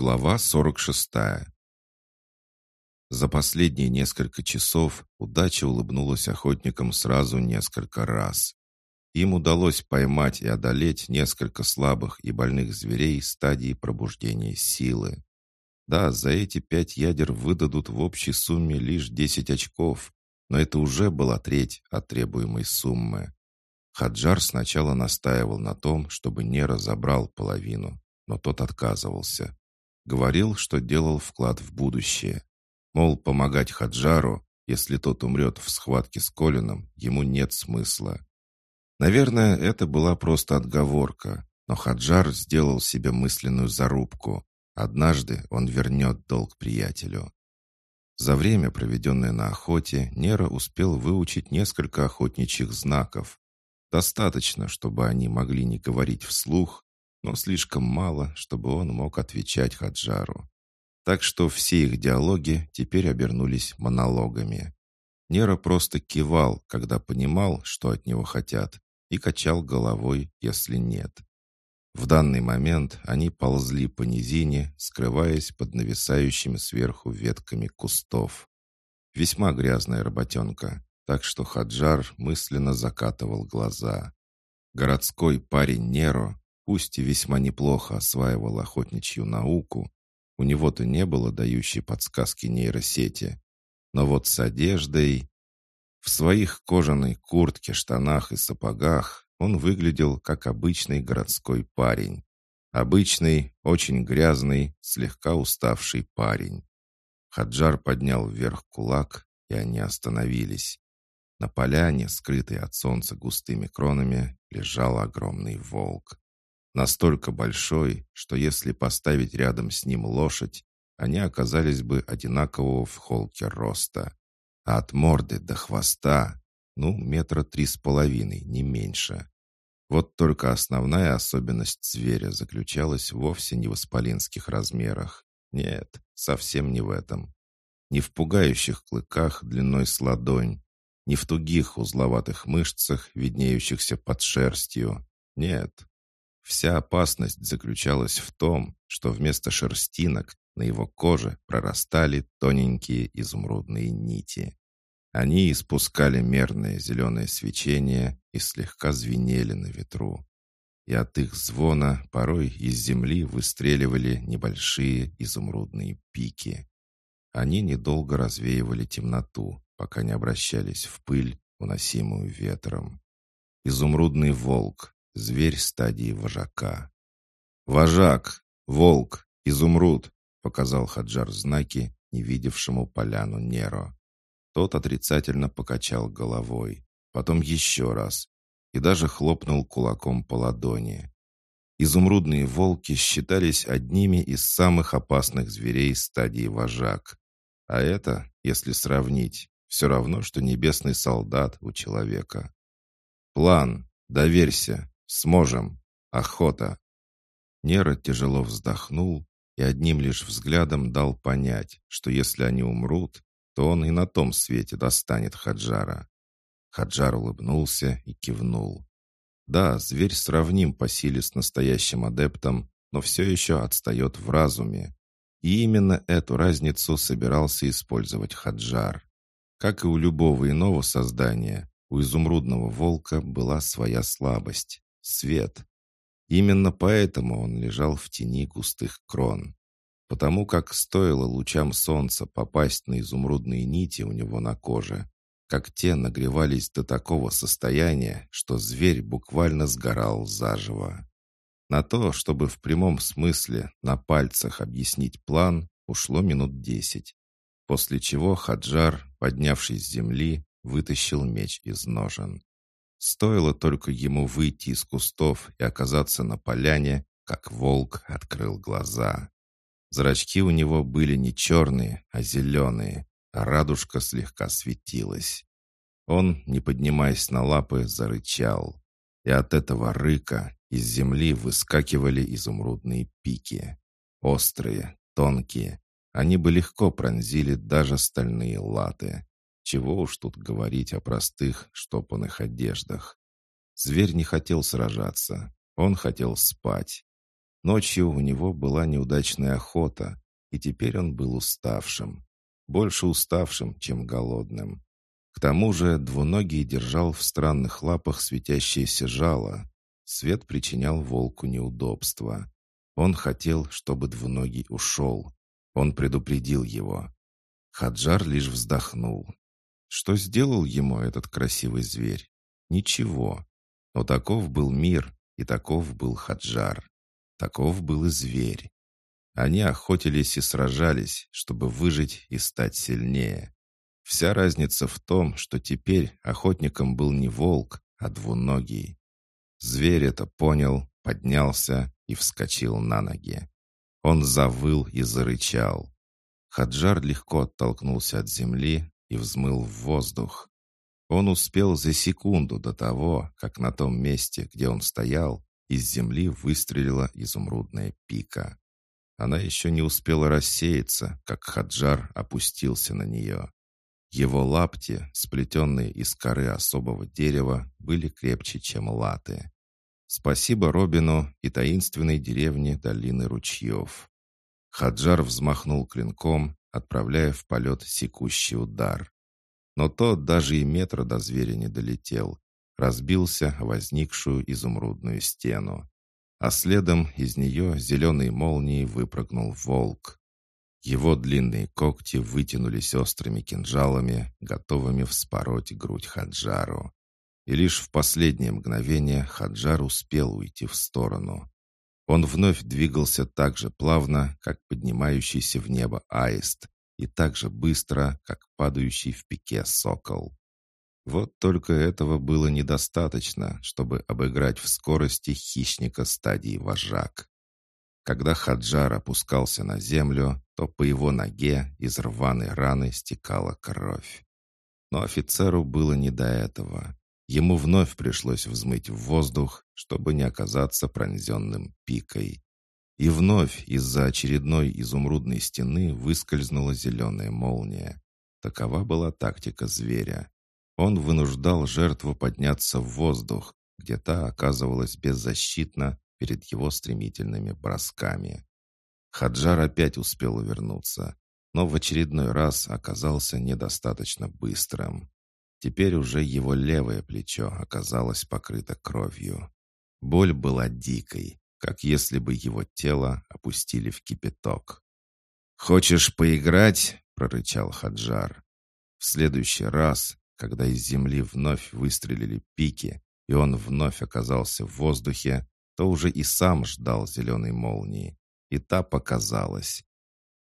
Глава 46 За последние несколько часов удача улыбнулась охотникам сразу несколько раз. Им удалось поймать и одолеть несколько слабых и больных зверей стадии пробуждения силы. Да, за эти пять ядер выдадут в общей сумме лишь 10 очков, но это уже была треть от требуемой суммы. Хаджар сначала настаивал на том, чтобы не разобрал половину, но тот отказывался. Говорил, что делал вклад в будущее. Мол, помогать Хаджару, если тот умрет в схватке с Колином, ему нет смысла. Наверное, это была просто отговорка, но Хаджар сделал себе мысленную зарубку. Однажды он вернет долг приятелю. За время, проведенное на охоте, Нера успел выучить несколько охотничьих знаков. Достаточно, чтобы они могли не говорить вслух, но слишком мало, чтобы он мог отвечать Хаджару. Так что все их диалоги теперь обернулись монологами. Нера просто кивал, когда понимал, что от него хотят, и качал головой, если нет. В данный момент они ползли по низине, скрываясь под нависающими сверху ветками кустов. Весьма грязная работенка, так что Хаджар мысленно закатывал глаза. Городской парень Неро пусть и весьма неплохо осваивал охотничью науку, у него-то не было дающей подсказки нейросети, но вот с одеждой... В своих кожаной куртке, штанах и сапогах он выглядел как обычный городской парень. Обычный, очень грязный, слегка уставший парень. Хаджар поднял вверх кулак, и они остановились. На поляне, скрытой от солнца густыми кронами, лежал огромный волк. Настолько большой, что если поставить рядом с ним лошадь, они оказались бы одинакового в холке роста. А от морды до хвоста, ну, метра три с половиной, не меньше. Вот только основная особенность зверя заключалась вовсе не в исполинских размерах. Нет, совсем не в этом. Не в пугающих клыках длиной с ладонь, не в тугих узловатых мышцах, виднеющихся под шерстью. Нет, Вся опасность заключалась в том, что вместо шерстинок на его коже прорастали тоненькие изумрудные нити. Они испускали мерное зеленое свечение и слегка звенели на ветру. И от их звона порой из земли выстреливали небольшие изумрудные пики. Они недолго развеивали темноту, пока не обращались в пыль, уносимую ветром. Изумрудный волк, Зверь стадии вожака. «Вожак! Волк! Изумруд!» — показал Хаджар знаки, не видевшему поляну Неро. Тот отрицательно покачал головой, потом еще раз, и даже хлопнул кулаком по ладони. Изумрудные волки считались одними из самых опасных зверей стадии вожак. А это, если сравнить, все равно, что небесный солдат у человека. План. Доверься. Сможем. Охота. Нера тяжело вздохнул и одним лишь взглядом дал понять, что если они умрут, то он и на том свете достанет Хаджара. Хаджар улыбнулся и кивнул. Да, зверь сравним по силе с настоящим адептом, но все еще отстает в разуме. И именно эту разницу собирался использовать Хаджар. Как и у любого иного создания, у изумрудного волка была своя слабость свет. Именно поэтому он лежал в тени густых крон. Потому как стоило лучам солнца попасть на изумрудные нити у него на коже, как те нагревались до такого состояния, что зверь буквально сгорал заживо. На то, чтобы в прямом смысле на пальцах объяснить план, ушло минут десять. После чего Хаджар, поднявшись с земли, вытащил меч из ножен. Стоило только ему выйти из кустов и оказаться на поляне, как волк открыл глаза. Зрачки у него были не черные, а зеленые, а радужка слегка светилась. Он, не поднимаясь на лапы, зарычал. И от этого рыка из земли выскакивали изумрудные пики. Острые, тонкие. Они бы легко пронзили даже стальные латы. Чего уж тут говорить о простых, штопанных одеждах. Зверь не хотел сражаться. Он хотел спать. Ночью у него была неудачная охота, и теперь он был уставшим. Больше уставшим, чем голодным. К тому же двуногий держал в странных лапах светящееся жало. Свет причинял волку неудобства. Он хотел, чтобы двуногий ушел. Он предупредил его. Хаджар лишь вздохнул. Что сделал ему этот красивый зверь? Ничего. Но таков был мир, и таков был Хаджар. Таков был и зверь. Они охотились и сражались, чтобы выжить и стать сильнее. Вся разница в том, что теперь охотником был не волк, а двуногий. Зверь это понял, поднялся и вскочил на ноги. Он завыл и зарычал. Хаджар легко оттолкнулся от земли и взмыл в воздух. Он успел за секунду до того, как на том месте, где он стоял, из земли выстрелила изумрудная пика. Она еще не успела рассеяться, как Хаджар опустился на нее. Его лапти, сплетенные из коры особого дерева, были крепче, чем латы. Спасибо Робину и таинственной деревне долины ручьев. Хаджар взмахнул клинком, отправляя в полет секущий удар. Но тот даже и метра до зверя не долетел, разбился о возникшую изумрудную стену. А следом из нее зеленой молнией выпрыгнул волк. Его длинные когти вытянулись острыми кинжалами, готовыми вспороть грудь Хаджару. И лишь в последнее мгновение Хаджар успел уйти в сторону. Он вновь двигался так же плавно, как поднимающийся в небо аист, и так же быстро, как падающий в пике сокол. Вот только этого было недостаточно, чтобы обыграть в скорости хищника стадии вожак. Когда Хаджар опускался на землю, то по его ноге из рваной раны стекала кровь. Но офицеру было не до этого. Ему вновь пришлось взмыть в воздух, чтобы не оказаться пронзенным пикой. И вновь из-за очередной изумрудной стены выскользнула зеленая молния. Такова была тактика зверя. Он вынуждал жертву подняться в воздух, где та оказывалась беззащитна перед его стремительными бросками. Хаджар опять успел увернуться, но в очередной раз оказался недостаточно быстрым. Теперь уже его левое плечо оказалось покрыто кровью. Боль была дикой, как если бы его тело опустили в кипяток. «Хочешь поиграть?» — прорычал Хаджар. В следующий раз когда из земли вновь выстрелили пики, и он вновь оказался в воздухе, то уже и сам ждал зеленой молнии. И та показалась.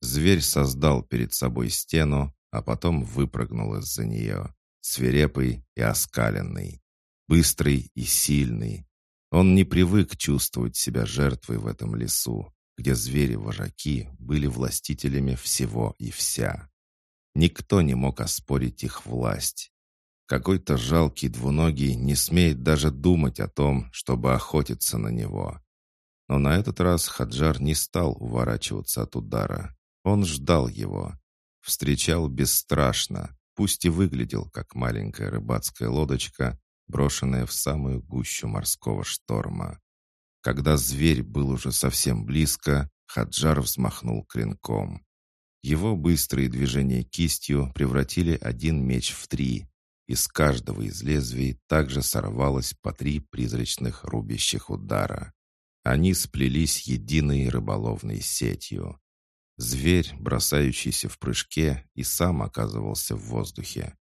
Зверь создал перед собой стену, а потом выпрыгнул из-за нее, свирепый и оскаленный, быстрый и сильный. Он не привык чувствовать себя жертвой в этом лесу, где звери-вожаки были властителями всего и вся. Никто не мог оспорить их власть. Какой-то жалкий двуногий не смеет даже думать о том, чтобы охотиться на него. Но на этот раз Хаджар не стал уворачиваться от удара. Он ждал его. Встречал бесстрашно, пусть и выглядел как маленькая рыбацкая лодочка, брошенная в самую гущу морского шторма. Когда зверь был уже совсем близко, Хаджар взмахнул клинком. Его быстрые движения кистью превратили один меч в три, из каждого из лезвий также сорвалось по три призрачных рубящих удара. Они сплелись единой рыболовной сетью. Зверь, бросающийся в прыжке, и сам оказывался в воздухе.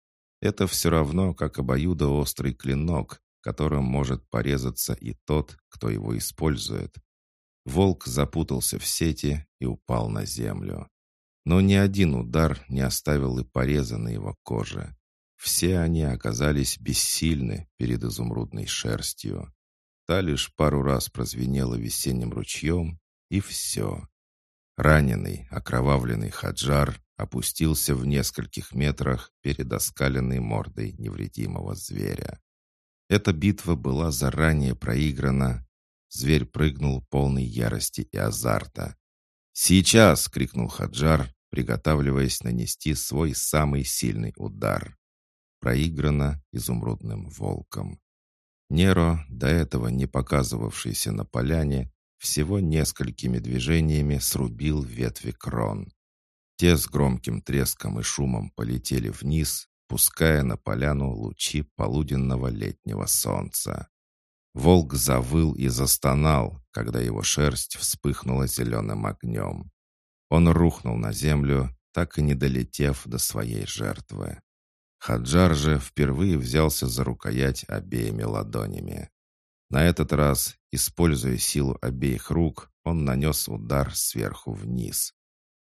Это все равно, как обоюдоострый клинок, которым может порезаться и тот, кто его использует. Волк запутался в сети и упал на землю. Но ни один удар не оставил и пореза на его коже. Все они оказались бессильны перед изумрудной шерстью. Та лишь пару раз прозвенела весенним ручьем, и все. Раненый, окровавленный Хаджар опустился в нескольких метрах перед оскаленной мордой невредимого зверя. Эта битва была заранее проиграна. Зверь прыгнул полной ярости и азарта. «Сейчас!» — крикнул Хаджар, приготавливаясь нанести свой самый сильный удар проиграно изумрудным волком. Неро, до этого не показывавшийся на поляне, всего несколькими движениями срубил ветви крон. Те с громким треском и шумом полетели вниз, пуская на поляну лучи полуденного летнего солнца. Волк завыл и застонал, когда его шерсть вспыхнула зеленым огнем. Он рухнул на землю, так и не долетев до своей жертвы. Хаджар же впервые взялся за рукоять обеими ладонями. На этот раз, используя силу обеих рук, он нанес удар сверху вниз.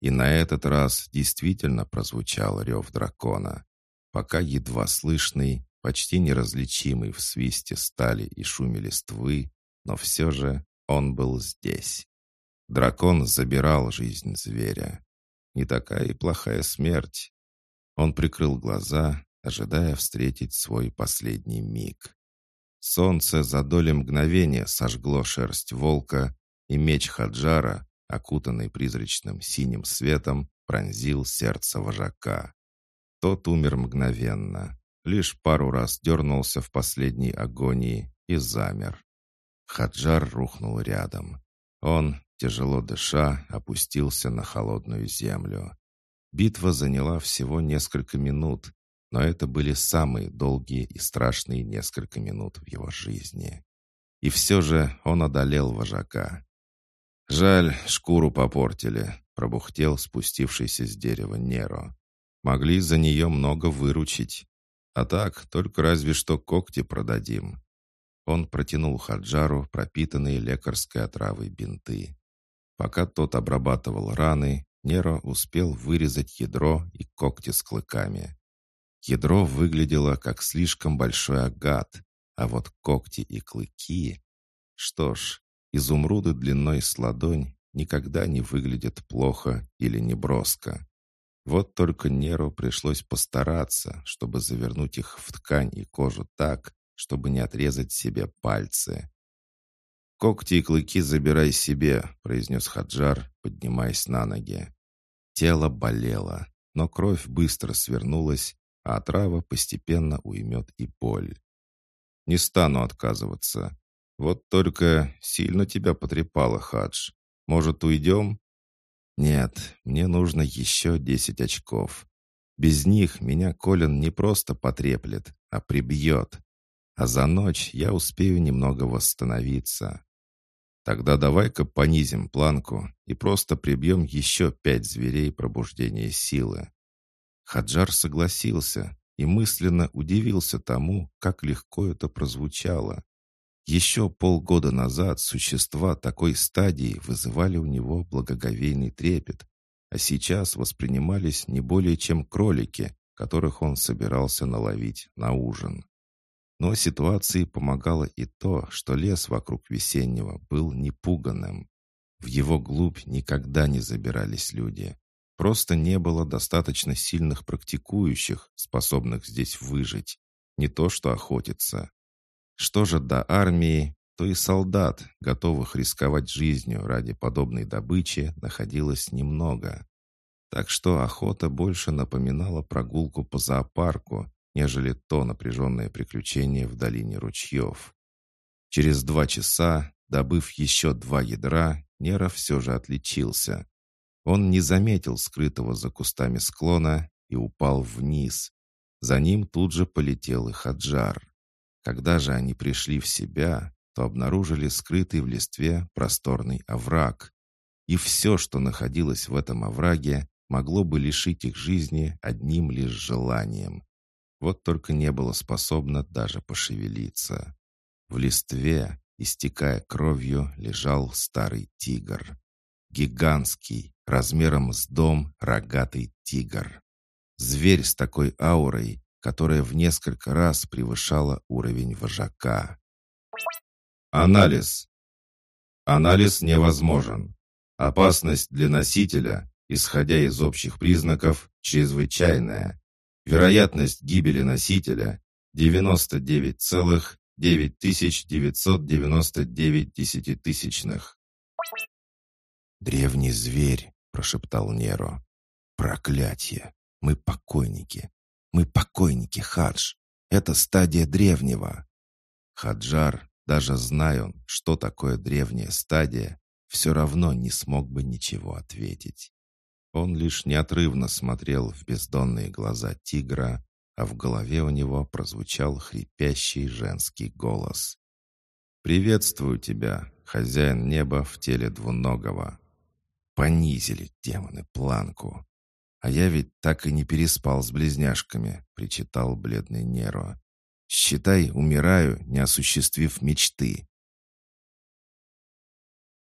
И на этот раз действительно прозвучал рев дракона. Пока едва слышный, почти неразличимый в свисте стали и шуме листвы, но все же он был здесь. Дракон забирал жизнь зверя. Не такая и плохая смерть. Он прикрыл глаза, ожидая встретить свой последний миг. Солнце за доли мгновения сожгло шерсть волка, и меч Хаджара, окутанный призрачным синим светом, пронзил сердце вожака. Тот умер мгновенно, лишь пару раз дернулся в последней агонии и замер. Хаджар рухнул рядом. Он, тяжело дыша, опустился на холодную землю. Битва заняла всего несколько минут, но это были самые долгие и страшные несколько минут в его жизни. И все же он одолел вожака. «Жаль, шкуру попортили», — пробухтел спустившийся с дерева Неро. «Могли за нее много выручить. А так, только разве что когти продадим». Он протянул Хаджару пропитанные лекарской отравой бинты. Пока тот обрабатывал раны, Неро успел вырезать ядро и когти с клыками. Ядро выглядело как слишком большой агат, а вот когти и клыки... Что ж, изумруды длиной с ладонь никогда не выглядят плохо или неброско. Вот только Неру пришлось постараться, чтобы завернуть их в ткань и кожу так, чтобы не отрезать себе пальцы. «Когти и клыки забирай себе», — произнес Хаджар, поднимаясь на ноги. Тело болело, но кровь быстро свернулась, а отрава постепенно уймет и боль. «Не стану отказываться. Вот только сильно тебя потрепало, Хадж. Может, уйдем?» Нет, мне нужно еще десять очков. Без них меня Колин не просто потреплет, а прибьет. А за ночь я успею немного восстановиться. Тогда давай-ка понизим планку и просто прибьем еще пять зверей пробуждения силы. Хаджар согласился и мысленно удивился тому, как легко это прозвучало. Еще полгода назад существа такой стадии вызывали у него благоговейный трепет, а сейчас воспринимались не более чем кролики, которых он собирался наловить на ужин. Но ситуации помогало и то, что лес вокруг весеннего был непуганным. В его глубь никогда не забирались люди. Просто не было достаточно сильных практикующих, способных здесь выжить. Не то что охотиться. Что же до армии, то и солдат, готовых рисковать жизнью ради подобной добычи, находилось немного. Так что охота больше напоминала прогулку по зоопарку, нежели то напряженное приключение в долине ручьев. Через два часа, добыв еще два ядра, Нера все же отличился. Он не заметил скрытого за кустами склона и упал вниз. За ним тут же полетел и Хаджар. Когда же они пришли в себя, то обнаружили скрытый в листве просторный овраг. И все, что находилось в этом овраге, могло бы лишить их жизни одним лишь желанием. Вот только не было способно даже пошевелиться. В листве, истекая кровью, лежал старый тигр. Гигантский, размером с дом, рогатый тигр. Зверь с такой аурой, которая в несколько раз превышала уровень вожака. Анализ. Анализ невозможен. Опасность для носителя, исходя из общих признаков, чрезвычайная. Вероятность гибели носителя 99,9999 десятитысячных. «Древний зверь», — прошептал Неро. «Проклятие! Мы покойники! Мы покойники, Хадж. Это стадия древнего». Хаджар, Даже зная он, что такое древняя стадия, все равно не смог бы ничего ответить. Он лишь неотрывно смотрел в бездонные глаза тигра, а в голове у него прозвучал хрипящий женский голос. «Приветствую тебя, хозяин неба в теле двуногого». Понизили демоны планку. «А я ведь так и не переспал с близняшками», — причитал бледный Неро. «Считай, умираю, не осуществив мечты.